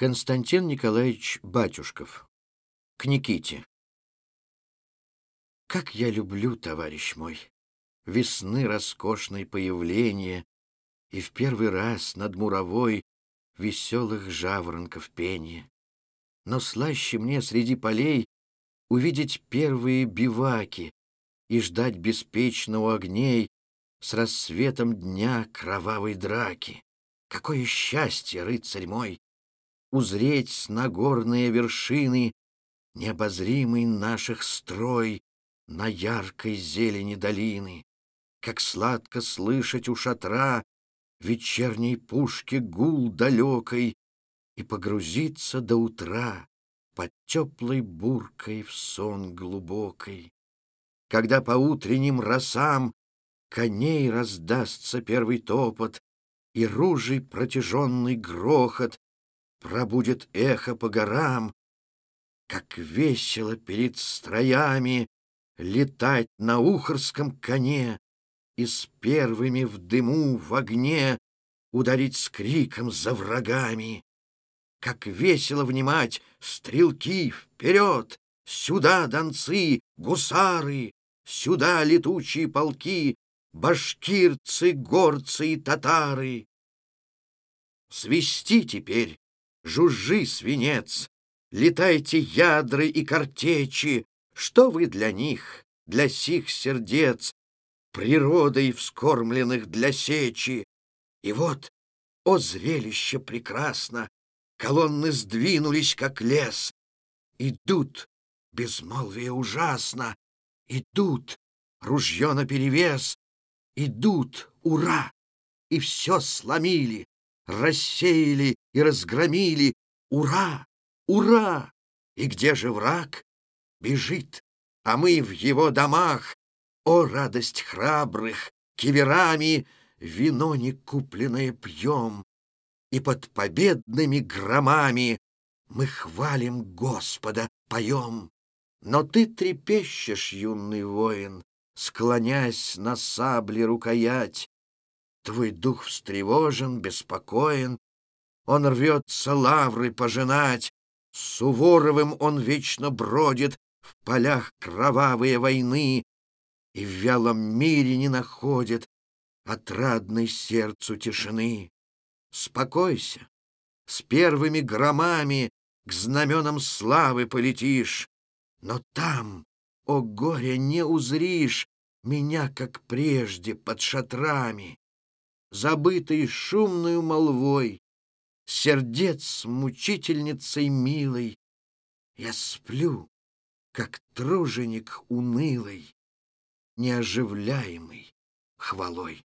Константин Николаевич Батюшков. К Никите. Как я люблю, товарищ мой, весны роскошной появление И в первый раз над муровой веселых жаворонков пение. Но слаще мне среди полей увидеть первые биваки И ждать беспечно огней с рассветом дня кровавой драки. Какое счастье, рыцарь мой, узреть с нагорные вершины необозримый наших строй на яркой зелени долины, как сладко слышать у шатра вечерней пушки гул далекой и погрузиться до утра под теплой буркой в сон глубокой. Когда по утренним росам коней раздастся первый топот и ружей протяженный грохот пробудет эхо по горам, как весело перед строями летать на ухорском коне и с первыми в дыму в огне ударить с криком за врагами. Как весело внимать стрелки вперед, сюда донцы, гусары, сюда летучие полки, башкирцы, горцы и татары. Свисти теперь жужжи, свинец, летайте ядры и картечи, что вы для них, для сих сердец, природой вскормленных для сечи. И вот, о зрелище прекрасно, колонны сдвинулись, как лес. Идут, безмолвие ужасно, идут, ружье наперевес, идут, ура! И все сломили, рассеяли и разгромили. Ура! Ура! И где же враг? Бежит, а мы в его домах. О, радость храбрых! Киверами вино не купленное пьем, И под победными громами Мы хвалим Господа, поем. Но ты трепещешь, юный воин, Склонясь на сабле рукоять, Твой дух встревожен, беспокоен, Он рвется лавры пожинать, Суворовым он вечно бродит В полях кровавые войны И в вялом мире не находит Отрадной сердцу тишины. Спокойся, с первыми громами К знаменам славы полетишь, Но там, о горе, не узришь Меня, как прежде, под шатрами забытый шумную молвой, Сердец мучительницей милой, Я сплю, как труженик унылый, Неоживляемый хвалой.